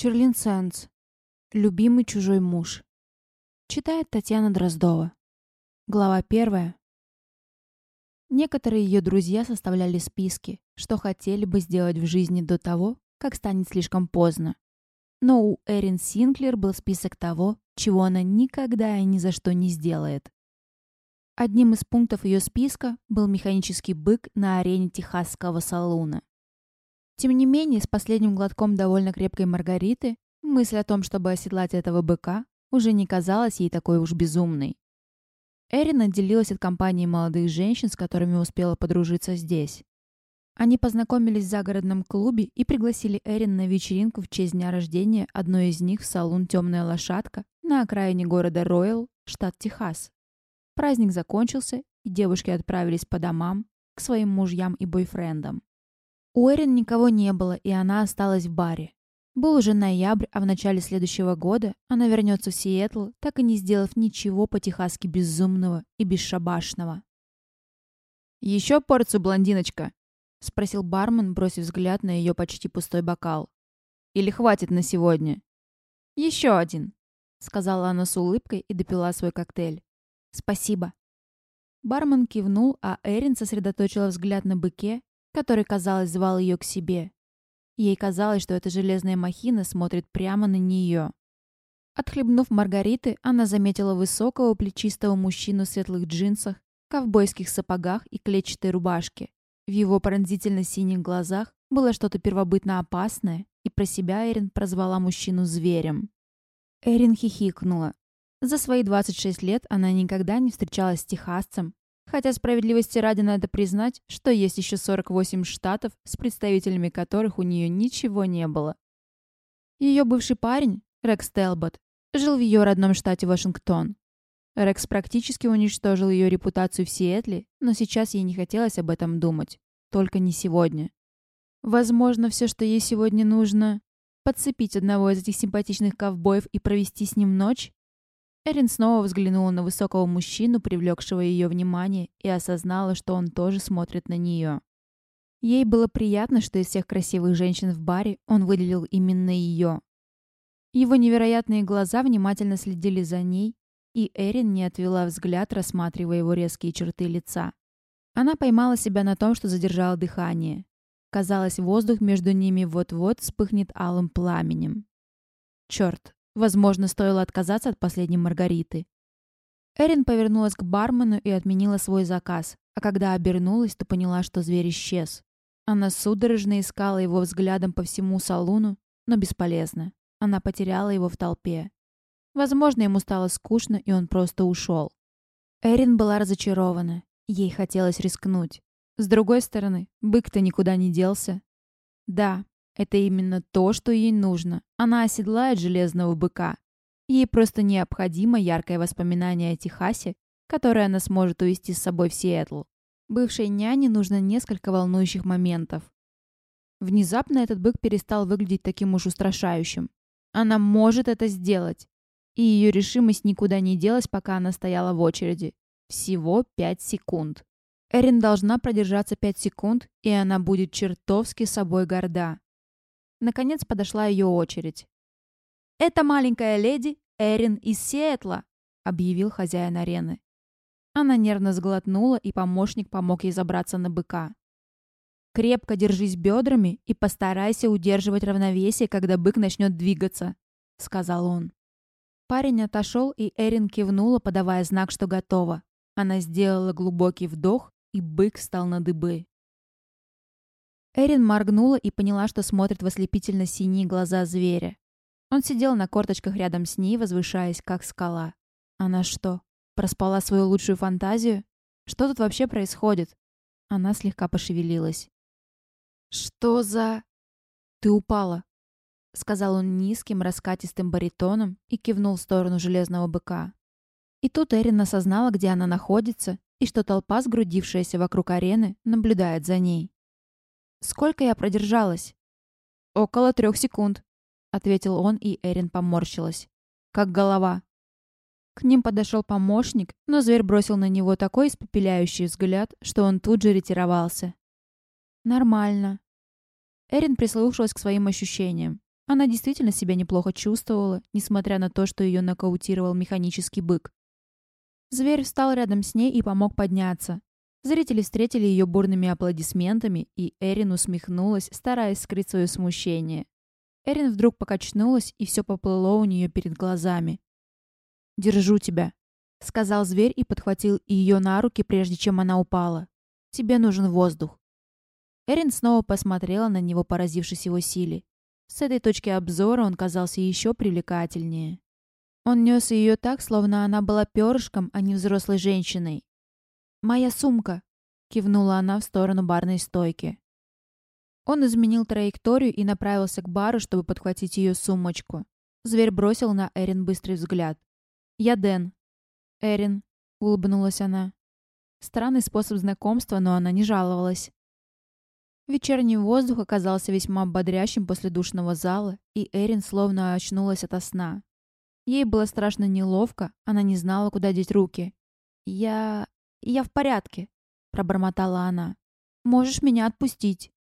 Черлин Сенс. Любимый чужой муж. Читает Татьяна Дроздова. Глава первая. Некоторые ее друзья составляли списки, что хотели бы сделать в жизни до того, как станет слишком поздно. Но у Эрин Синклер был список того, чего она никогда и ни за что не сделает. Одним из пунктов ее списка был механический бык на арене техасского салуна. Тем не менее, с последним глотком довольно крепкой маргариты, мысль о том, чтобы оседлать этого быка, уже не казалась ей такой уж безумной. Эрин отделилась от компании молодых женщин, с которыми успела подружиться здесь. Они познакомились в загородном клубе и пригласили Эрин на вечеринку в честь дня рождения одной из них в салон «Темная лошадка» на окраине города Ройл, штат Техас. Праздник закончился, и девушки отправились по домам, к своим мужьям и бойфрендам. У Эрин никого не было, и она осталась в баре. Был уже ноябрь, а в начале следующего года она вернется в Сиэтл, так и не сделав ничего по-техасски безумного и бесшабашного. «Еще порцию, блондиночка?» — спросил бармен, бросив взгляд на ее почти пустой бокал. «Или хватит на сегодня?» «Еще один», — сказала она с улыбкой и допила свой коктейль. «Спасибо». Бармен кивнул, а Эрин сосредоточила взгляд на быке, который, казалось, звал ее к себе. Ей казалось, что эта железная махина смотрит прямо на нее. Отхлебнув Маргариты, она заметила высокого плечистого мужчину в светлых джинсах, ковбойских сапогах и клетчатой рубашке. В его пронзительно-синих глазах было что-то первобытно опасное, и про себя Эрин прозвала мужчину зверем. Эрин хихикнула. За свои 26 лет она никогда не встречалась с техасцем, Хотя справедливости ради надо признать, что есть еще 48 штатов, с представителями которых у нее ничего не было. Ее бывший парень, Рекс Телбот, жил в ее родном штате Вашингтон. Рекс практически уничтожил ее репутацию в Сиэтле, но сейчас ей не хотелось об этом думать. Только не сегодня. Возможно, все, что ей сегодня нужно, подцепить одного из этих симпатичных ковбоев и провести с ним ночь, Эрин снова взглянула на высокого мужчину, привлекшего ее внимание, и осознала, что он тоже смотрит на нее. Ей было приятно, что из всех красивых женщин в баре он выделил именно ее. Его невероятные глаза внимательно следили за ней, и Эрин не отвела взгляд, рассматривая его резкие черты лица. Она поймала себя на том, что задержала дыхание. Казалось, воздух между ними вот-вот вспыхнет алым пламенем. Черт, Возможно, стоило отказаться от последней Маргариты. Эрин повернулась к бармену и отменила свой заказ, а когда обернулась, то поняла, что зверь исчез. Она судорожно искала его взглядом по всему салону, но бесполезно. Она потеряла его в толпе. Возможно, ему стало скучно, и он просто ушел. Эрин была разочарована. Ей хотелось рискнуть. С другой стороны, бык-то никуда не делся. Да, это именно то, что ей нужно. Она оседлает железного быка. Ей просто необходимо яркое воспоминание о Техасе, которое она сможет увезти с собой в Сиэтл. Бывшей няне нужно несколько волнующих моментов. Внезапно этот бык перестал выглядеть таким уж устрашающим. Она может это сделать. И ее решимость никуда не делась, пока она стояла в очереди. Всего пять секунд. Эрин должна продержаться пять секунд, и она будет чертовски собой горда. Наконец подошла ее очередь. «Это маленькая леди Эрин из Сиэтла», — объявил хозяин арены. Она нервно сглотнула, и помощник помог ей забраться на быка. «Крепко держись бедрами и постарайся удерживать равновесие, когда бык начнет двигаться», — сказал он. Парень отошел, и Эрин кивнула, подавая знак, что готова. Она сделала глубокий вдох, и бык стал на дыбы. Эрин моргнула и поняла, что смотрит в ослепительно-синие глаза зверя. Он сидел на корточках рядом с ней, возвышаясь, как скала. Она что, проспала свою лучшую фантазию? Что тут вообще происходит? Она слегка пошевелилась. «Что за...» «Ты упала», — сказал он низким, раскатистым баритоном и кивнул в сторону железного быка. И тут Эрин осознала, где она находится, и что толпа, сгрудившаяся вокруг арены, наблюдает за ней. Сколько я продержалась? Около трех секунд, ответил он, и Эрин поморщилась. Как голова. К ним подошел помощник, но зверь бросил на него такой испепеляющий взгляд, что он тут же ретировался. Нормально. Эрин прислушалась к своим ощущениям. Она действительно себя неплохо чувствовала, несмотря на то, что ее нокаутировал механический бык. Зверь встал рядом с ней и помог подняться. Зрители встретили ее бурными аплодисментами, и Эрин усмехнулась, стараясь скрыть свое смущение. Эрин вдруг покачнулась, и все поплыло у нее перед глазами. «Держу тебя», — сказал зверь и подхватил ее на руки, прежде чем она упала. «Тебе нужен воздух». Эрин снова посмотрела на него, поразившись его силе. С этой точки обзора он казался еще привлекательнее. Он нес ее так, словно она была перышком, а не взрослой женщиной. «Моя сумка!» — кивнула она в сторону барной стойки. Он изменил траекторию и направился к бару, чтобы подхватить ее сумочку. Зверь бросил на Эрин быстрый взгляд. «Я Дэн». «Эрин», — улыбнулась она. Странный способ знакомства, но она не жаловалась. Вечерний воздух оказался весьма бодрящим после душного зала, и Эрин словно очнулась ото сна. Ей было страшно неловко, она не знала, куда деть руки. «Я... я в порядке», — пробормотала она. «Можешь меня отпустить».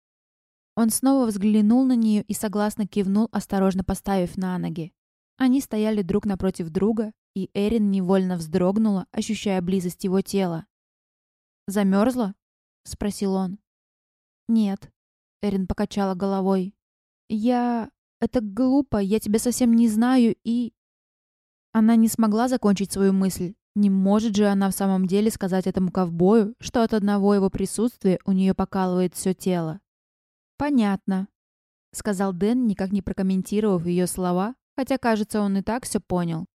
Он снова взглянул на нее и согласно кивнул, осторожно поставив на ноги. Они стояли друг напротив друга, и Эрин невольно вздрогнула, ощущая близость его тела. «Замерзла?» — спросил он. «Нет», — Эрин покачала головой. «Я... Это глупо, я тебя совсем не знаю и...» Она не смогла закончить свою мысль. Не может же она в самом деле сказать этому ковбою, что от одного его присутствия у нее покалывает все тело. «Понятно», — сказал Дэн, никак не прокомментировав ее слова, хотя, кажется, он и так все понял.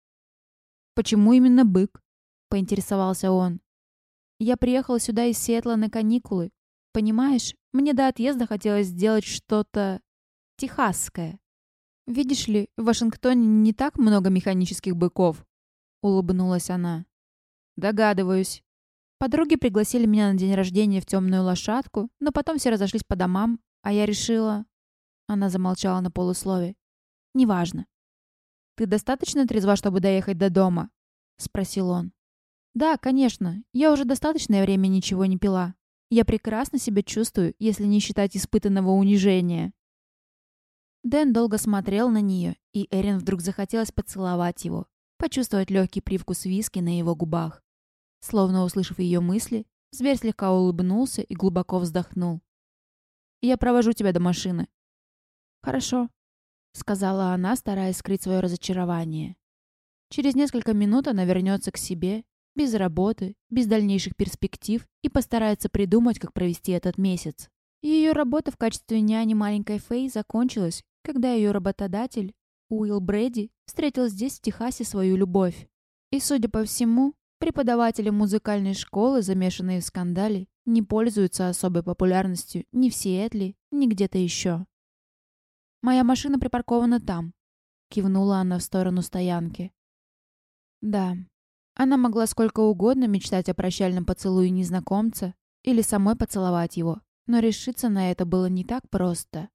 «Почему именно бык?» — поинтересовался он. «Я приехала сюда из Сиэтла на каникулы. Понимаешь, мне до отъезда хотелось сделать что-то техасское. Видишь ли, в Вашингтоне не так много механических быков, улыбнулась она. Догадываюсь. Подруги пригласили меня на день рождения в темную лошадку, но потом все разошлись по домам, а я решила... Она замолчала на полуслове. «Неважно». «Ты достаточно трезва, чтобы доехать до дома?» — спросил он. «Да, конечно. Я уже достаточное время ничего не пила. Я прекрасно себя чувствую, если не считать испытанного унижения. Дэн долго смотрел на нее, и Эрин вдруг захотелось поцеловать его, почувствовать легкий привкус виски на его губах. Словно услышав ее мысли, зверь слегка улыбнулся и глубоко вздохнул. «Я провожу тебя до машины». «Хорошо», — сказала она, стараясь скрыть свое разочарование. Через несколько минут она вернется к себе без работы, без дальнейших перспектив и постарается придумать, как провести этот месяц. Ее работа в качестве няни маленькой Фэй закончилась, когда ее работодатель, Уилл Брэди, встретил здесь, в Техасе, свою любовь. И, судя по всему, преподаватели музыкальной школы, замешанные в скандале, не пользуются особой популярностью ни в Сиэтле, ни где-то еще. «Моя машина припаркована там», — кивнула она в сторону стоянки. «Да, она могла сколько угодно мечтать о прощальном поцелуе незнакомца или самой поцеловать его, но решиться на это было не так просто.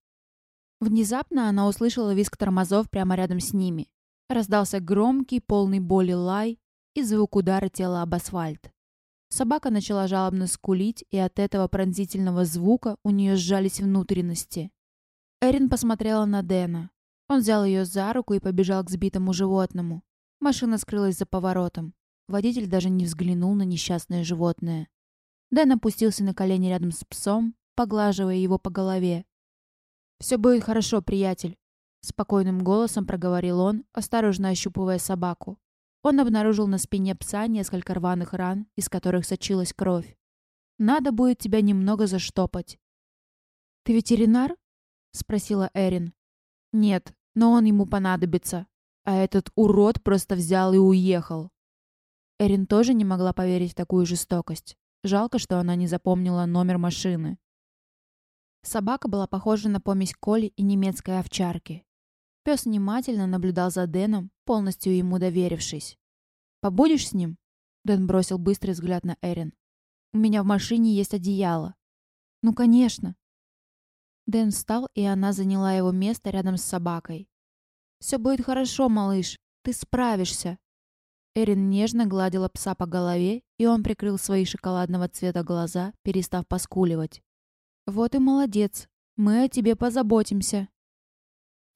Внезапно она услышала визг тормозов прямо рядом с ними. Раздался громкий, полный боли лай и звук удара тела об асфальт. Собака начала жалобно скулить, и от этого пронзительного звука у нее сжались внутренности. Эрин посмотрела на Дэна. Он взял ее за руку и побежал к сбитому животному. Машина скрылась за поворотом. Водитель даже не взглянул на несчастное животное. Дэн опустился на колени рядом с псом, поглаживая его по голове. «Все будет хорошо, приятель», — спокойным голосом проговорил он, осторожно ощупывая собаку. Он обнаружил на спине пса несколько рваных ран, из которых сочилась кровь. «Надо будет тебя немного заштопать». «Ты ветеринар?» — спросила Эрин. «Нет, но он ему понадобится. А этот урод просто взял и уехал». Эрин тоже не могла поверить в такую жестокость. Жалко, что она не запомнила номер машины. Собака была похожа на помесь Коли и немецкой овчарки. Пес внимательно наблюдал за Дэном, полностью ему доверившись. «Побудешь с ним?» Дэн бросил быстрый взгляд на Эрин. «У меня в машине есть одеяло». «Ну, конечно». Дэн встал, и она заняла его место рядом с собакой. «Все будет хорошо, малыш. Ты справишься», Эрин нежно гладила пса по голове, и он прикрыл свои шоколадного цвета глаза, перестав поскуливать. «Вот и молодец. Мы о тебе позаботимся».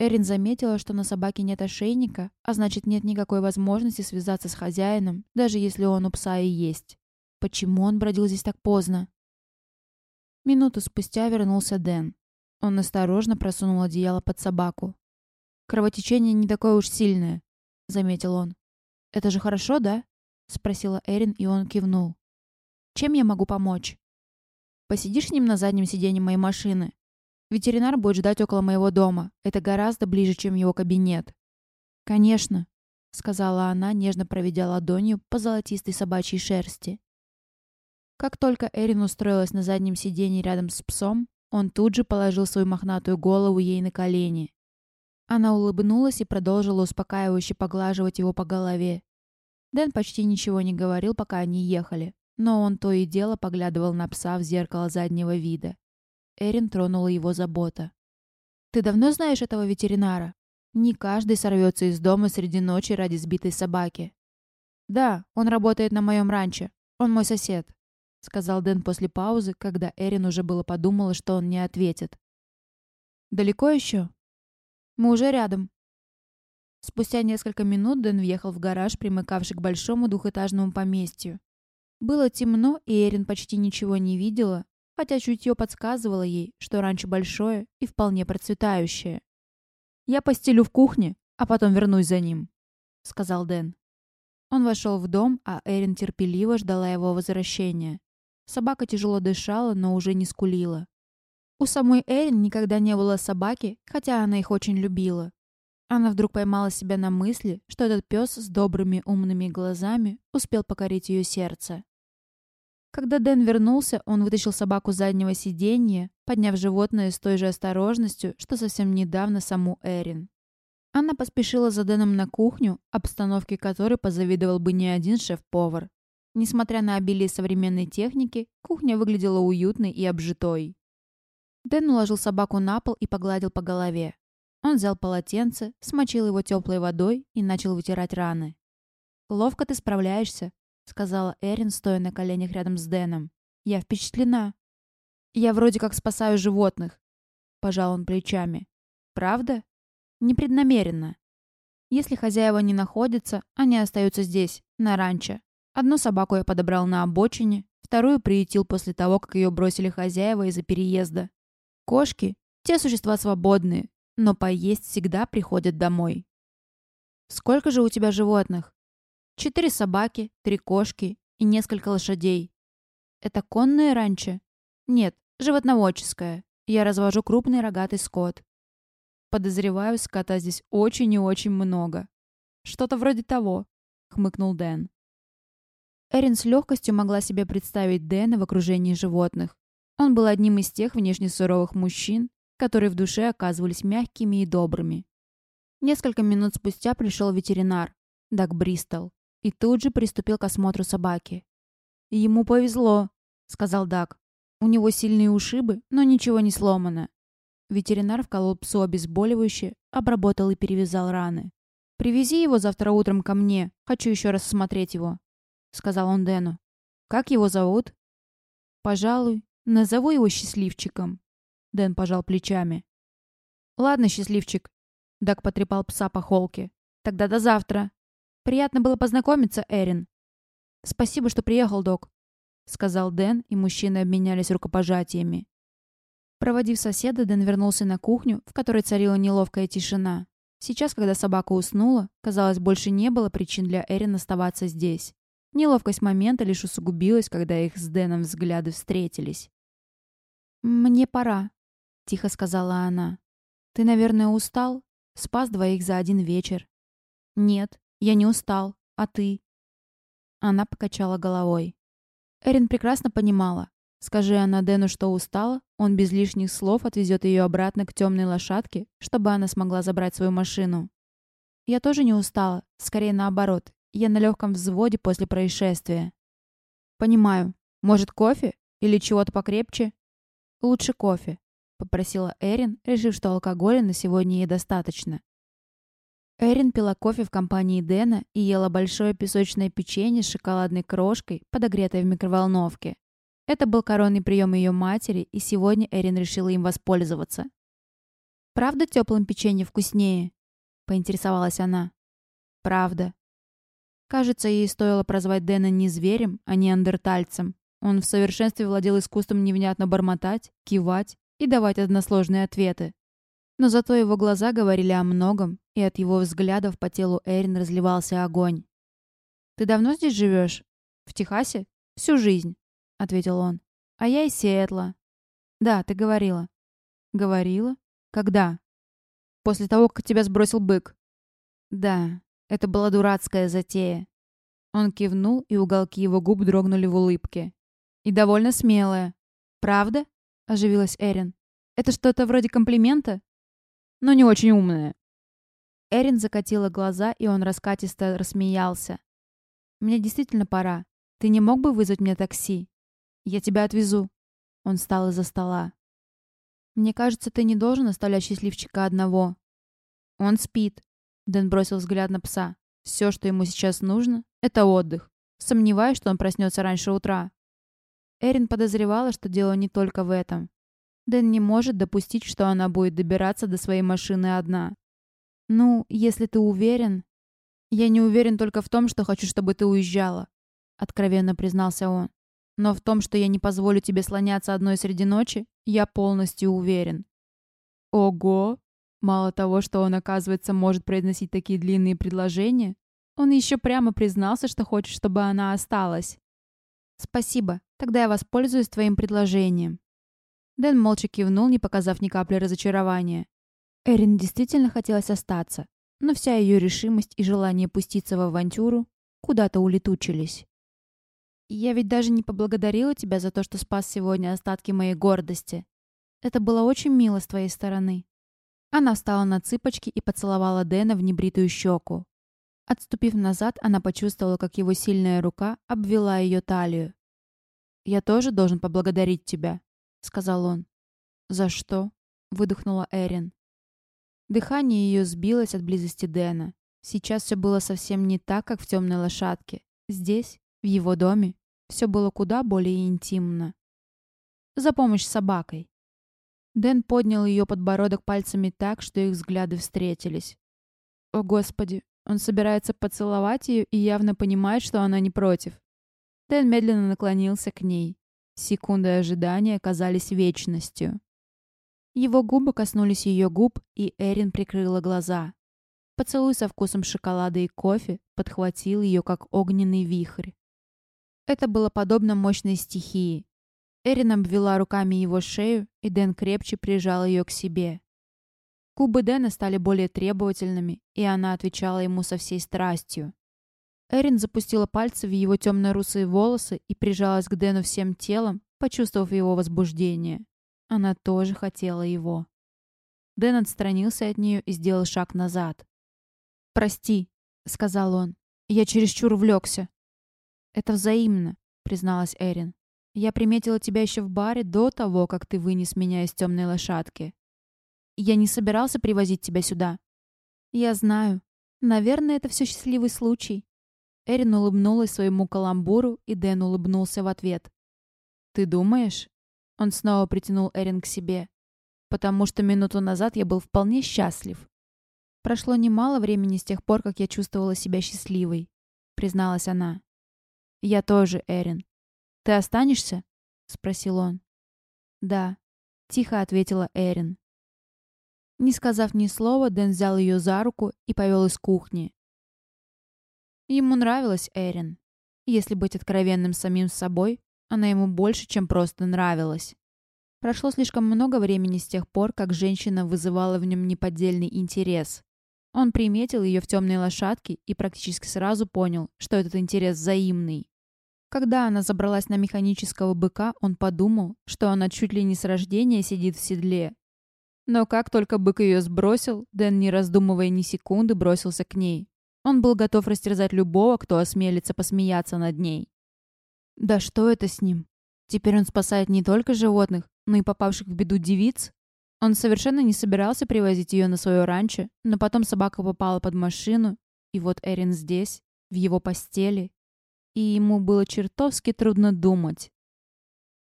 Эрин заметила, что на собаке нет ошейника, а значит нет никакой возможности связаться с хозяином, даже если он у пса и есть. Почему он бродил здесь так поздно? Минуту спустя вернулся Дэн. Он осторожно просунул одеяло под собаку. «Кровотечение не такое уж сильное», — заметил он. «Это же хорошо, да?» — спросила Эрин, и он кивнул. «Чем я могу помочь?» «Посидишь с ним на заднем сиденье моей машины? Ветеринар будет ждать около моего дома. Это гораздо ближе, чем его кабинет». «Конечно», — сказала она, нежно проведя ладонью по золотистой собачьей шерсти. Как только Эрин устроилась на заднем сиденье рядом с псом, он тут же положил свою мохнатую голову ей на колени. Она улыбнулась и продолжила успокаивающе поглаживать его по голове. Дэн почти ничего не говорил, пока они ехали, но он то и дело поглядывал на пса в зеркало заднего вида. Эрин тронула его забота. «Ты давно знаешь этого ветеринара? Не каждый сорвется из дома среди ночи ради сбитой собаки». «Да, он работает на моем ранчо. Он мой сосед», — сказал Дэн после паузы, когда Эрин уже было подумала, что он не ответит. «Далеко еще?» «Мы уже рядом». Спустя несколько минут Дэн въехал в гараж, примыкавший к большому двухэтажному поместью. Было темно, и Эрин почти ничего не видела, хотя чутье подсказывало ей, что раньше большое и вполне процветающее. «Я постелю в кухне, а потом вернусь за ним», — сказал Дэн. Он вошел в дом, а Эрин терпеливо ждала его возвращения. Собака тяжело дышала, но уже не скулила. У самой Эрин никогда не было собаки, хотя она их очень любила. Она вдруг поймала себя на мысли, что этот пес с добрыми умными глазами успел покорить ее сердце. Когда Дэн вернулся, он вытащил собаку с заднего сиденья, подняв животное с той же осторожностью, что совсем недавно саму Эрин. Она поспешила за Дэном на кухню, обстановке которой позавидовал бы не один шеф-повар. Несмотря на обилие современной техники, кухня выглядела уютной и обжитой. Дэн уложил собаку на пол и погладил по голове. Он взял полотенце, смочил его теплой водой и начал вытирать раны. «Ловко ты справляешься», сказала Эрин, стоя на коленях рядом с Дэном. «Я впечатлена. Я вроде как спасаю животных», — пожал он плечами. «Правда? Непреднамеренно. Если хозяева не находятся, они остаются здесь, на ранчо. Одну собаку я подобрал на обочине, вторую приютил после того, как ее бросили хозяева из-за переезда. Кошки — те существа свободные, но поесть всегда приходят домой. «Сколько же у тебя животных?» Четыре собаки, три кошки и несколько лошадей. Это конное ранчо? Нет, животноводческое. Я развожу крупный рогатый скот. Подозреваю, скота здесь очень и очень много. Что-то вроде того, хмыкнул Дэн. Эрин с легкостью могла себе представить Дэна в окружении животных. Он был одним из тех внешне суровых мужчин, которые в душе оказывались мягкими и добрыми. Несколько минут спустя пришел ветеринар, Даг Бристол и тут же приступил к осмотру собаки. «Ему повезло», — сказал Дак. «У него сильные ушибы, но ничего не сломано». Ветеринар вколол псу обезболивающее, обработал и перевязал раны. «Привези его завтра утром ко мне. Хочу еще раз смотреть его», — сказал он Дэну. «Как его зовут?» «Пожалуй, назову его счастливчиком». Дэн пожал плечами. «Ладно, счастливчик», — Дак потрепал пса по холке. «Тогда до завтра». «Приятно было познакомиться, Эрин». «Спасибо, что приехал, док», — сказал Дэн, и мужчины обменялись рукопожатиями. Проводив соседа, Дэн вернулся на кухню, в которой царила неловкая тишина. Сейчас, когда собака уснула, казалось, больше не было причин для Эрин оставаться здесь. Неловкость момента лишь усугубилась, когда их с Дэном взгляды встретились. «Мне пора», — тихо сказала она. «Ты, наверное, устал? Спас двоих за один вечер». «Нет, я не устал. А ты?» Она покачала головой. Эрин прекрасно понимала. Скажи она Дэну, что устала, он без лишних слов отвезет ее обратно к темной лошадке, чтобы она смогла забрать свою машину. Я тоже не устала. Скорее наоборот. Я на легком взводе после происшествия. Понимаю. Может, кофе? Или чего-то покрепче? Лучше кофе, попросила Эрин, решив, что алкоголя на сегодня ей достаточно. Эрин пила кофе в компании Дэна и ела большое песочное печенье с шоколадной крошкой, подогретой в микроволновке. Это был коронный прием ее матери, и сегодня Эрин решила им воспользоваться. «Правда теплым печенье вкуснее?» — поинтересовалась она. «Правда». Кажется, ей стоило прозвать Дэна не зверем, а неандертальцем. Он в совершенстве владел искусством невнятно бормотать, кивать и давать односложные ответы. Но зато его глаза говорили о многом, и от его взглядов по телу Эрин разливался огонь. «Ты давно здесь живешь? В Техасе? Всю жизнь», — ответил он. «А я из Сиэтла». «Да, ты говорила». «Говорила? Когда?» «После того, как тебя сбросил бык». «Да, это была дурацкая затея». Он кивнул, и уголки его губ дрогнули в улыбке. «И довольно смелая». «Правда?» — оживилась Эрин. «Это что-то вроде комплимента?» «Но не очень умная». Эрин закатила глаза, и он раскатисто рассмеялся. «Мне действительно пора. Ты не мог бы вызвать мне такси? Я тебя отвезу». Он встал из-за стола. «Мне кажется, ты не должен оставлять счастливчика одного». «Он спит», Дэн бросил взгляд на пса. Все, что ему сейчас нужно, это отдых. Сомневаюсь, что он проснется раньше утра. Эрин подозревала, что дело не только в этом. Дэн не может допустить, что она будет добираться до своей машины одна. «Ну, если ты уверен...» «Я не уверен только в том, что хочу, чтобы ты уезжала», — откровенно признался он. «Но в том, что я не позволю тебе слоняться одной среди ночи, я полностью уверен». «Ого!» Мало того, что он, оказывается, может произносить такие длинные предложения, он еще прямо признался, что хочет, чтобы она осталась. «Спасибо. Тогда я воспользуюсь твоим предложением». Дэн молча кивнул, не показав ни капли разочарования. Эрин действительно хотелось остаться, но вся ее решимость и желание пуститься в авантюру куда-то улетучились. «Я ведь даже не поблагодарила тебя за то, что спас сегодня остатки моей гордости. Это было очень мило с твоей стороны». Она встала на цыпочки и поцеловала Дэна в небритую щеку. Отступив назад, она почувствовала, как его сильная рука обвела ее талию. «Я тоже должен поблагодарить тебя», — сказал он. «За что?» — выдохнула Эрин. Дыхание ее сбилось от близости Дэна. Сейчас все было совсем не так, как в темной лошадке. Здесь, в его доме, все было куда более интимно. За помощь с собакой. Дэн поднял ее подбородок пальцами так, что их взгляды встретились. О, Господи, он собирается поцеловать ее и явно понимает, что она не против. Дэн медленно наклонился к ней. Секунды ожидания казались вечностью. Его губы коснулись ее губ, и Эрин прикрыла глаза. Поцелуй со вкусом шоколада и кофе подхватил ее, как огненный вихрь. Это было подобно мощной стихии, Эрин обвела руками его шею, и Дэн крепче прижал ее к себе. Губы Дэна стали более требовательными, и она отвечала ему со всей страстью. Эрин запустила пальцы в его темно-русые волосы и прижалась к Дэну всем телом, почувствовав его возбуждение. Она тоже хотела его. Дэн отстранился от нее и сделал шаг назад. «Прости», — сказал он, — «я чересчур увлекся». «Это взаимно», — призналась Эрин. Я приметила тебя еще в баре до того, как ты вынес меня из темной лошадки. Я не собирался привозить тебя сюда. Я знаю. Наверное, это все счастливый случай. Эрин улыбнулась своему каламбуру, и Дэн улыбнулся в ответ. «Ты думаешь?» Он снова притянул Эрин к себе. «Потому что минуту назад я был вполне счастлив. Прошло немало времени с тех пор, как я чувствовала себя счастливой», призналась она. «Я тоже, Эрин. «Ты останешься?» — спросил он. «Да», — тихо ответила Эрин. Не сказав ни слова, Дэн взял ее за руку и повел из кухни. Ему нравилась Эрин. Если быть откровенным самим собой, она ему больше, чем просто нравилась. Прошло слишком много времени с тех пор, как женщина вызывала в нем неподдельный интерес. Он приметил ее в темной лошадке и практически сразу понял, что этот интерес взаимный. Когда она забралась на механического быка, он подумал, что она чуть ли не с рождения сидит в седле. Но как только бык ее сбросил, Дэн, не раздумывая ни секунды, бросился к ней. Он был готов растерзать любого, кто осмелится посмеяться над ней. Да что это с ним? Теперь он спасает не только животных, но и попавших в беду девиц? Он совершенно не собирался привозить ее на свое ранчо, но потом собака попала под машину, и вот Эрин здесь, в его постели, и ему было чертовски трудно думать.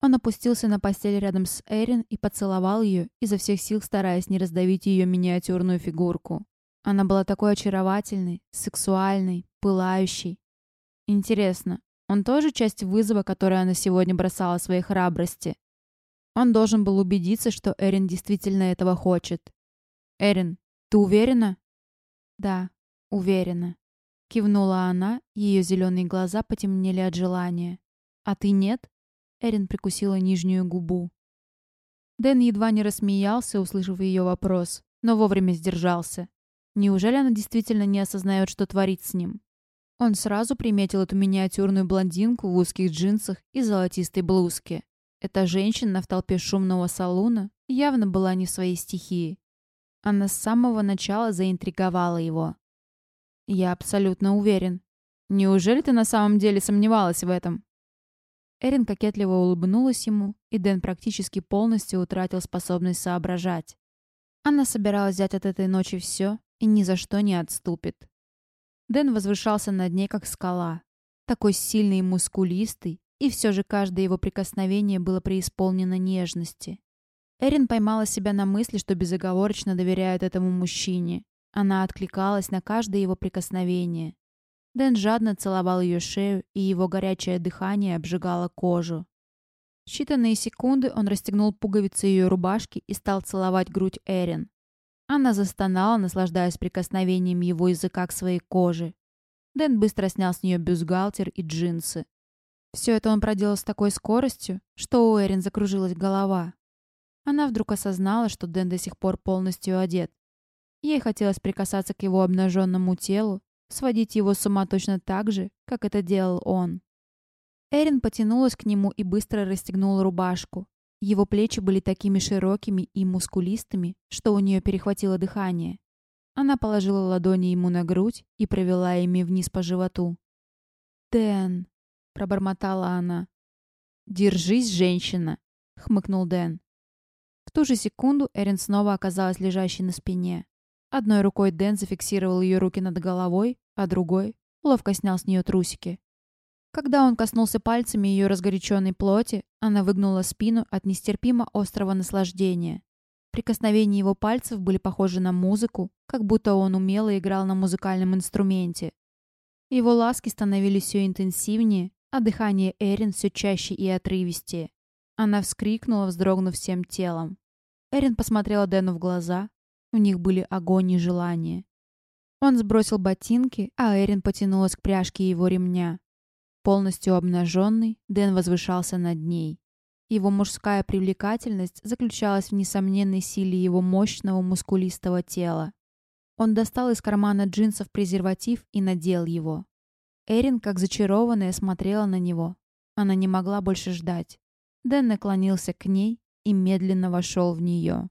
Он опустился на постель рядом с Эрин и поцеловал ее, изо всех сил стараясь не раздавить ее миниатюрную фигурку. Она была такой очаровательной, сексуальной, пылающей. Интересно, он тоже часть вызова, который она сегодня бросала своей храбрости? Он должен был убедиться, что Эрин действительно этого хочет. «Эрин, ты уверена?» «Да, уверена», — кивнула она, ее зеленые глаза потемнели от желания. «А ты нет?» Эрин прикусила нижнюю губу. Дэн едва не рассмеялся, услышав ее вопрос, но вовремя сдержался. Неужели она действительно не осознает, что творит с ним? Он сразу приметил эту миниатюрную блондинку в узких джинсах и золотистой блузке. Эта женщина в толпе шумного салуна явно была не в своей стихии. Она с самого начала заинтриговала его. «Я абсолютно уверен. Неужели ты на самом деле сомневалась в этом?» Эрин кокетливо улыбнулась ему, и Дэн практически полностью утратил способность соображать. Она собиралась взять от этой ночи все и ни за что не отступит. Дэн возвышался над ней, как скала. Такой сильный и мускулистый, и все же каждое его прикосновение было преисполнено нежности. Эрин поймала себя на мысли, что безоговорочно доверяет этому мужчине. Она откликалась на каждое его прикосновение. Дэн жадно целовал ее шею, и его горячее дыхание обжигало кожу. В считанные секунды он расстегнул пуговицы ее рубашки и стал целовать грудь Эрин. Она застонала, наслаждаясь прикосновением его языка к своей коже. Дэн быстро снял с нее бюстгальтер и джинсы. Все это он проделал с такой скоростью, что у Эрин закружилась голова. Она вдруг осознала, что Дэн до сих пор полностью одет. Ей хотелось прикасаться к его обнаженному телу, сводить его с ума точно так же, как это делал он. Эрин потянулась к нему и быстро расстегнула рубашку. Его плечи были такими широкими и мускулистыми, что у нее перехватило дыхание. Она положила ладони ему на грудь и провела ими вниз по животу. «Дэн!» — пробормотала она. «Держись, женщина!» — хмыкнул Дэн. В ту же секунду Эрин снова оказалась лежащей на спине. Одной рукой Дэн зафиксировал ее руки над головой, а другой ловко снял с нее трусики. Когда он коснулся пальцами ее разгоряченной плоти, она выгнула спину от нестерпимо острого наслаждения. Прикосновения его пальцев были похожи на музыку, как будто он умело играл на музыкальном инструменте. Его ласки становились все интенсивнее, а дыхание Эрин все чаще и отрывистее. Она вскрикнула, вздрогнув всем телом. Эрин посмотрела Дэну в глаза, у них были огонь и желание. Он сбросил ботинки, а Эрин потянулась к пряжке его ремня. Полностью обнаженный, Дэн возвышался над ней. Его мужская привлекательность заключалась в несомненной силе его мощного мускулистого тела. Он достал из кармана джинсов презерватив и надел его. Эрин, как зачарованная, смотрела на него. Она не могла больше ждать. Дэн наклонился к ней и медленно вошел в нее.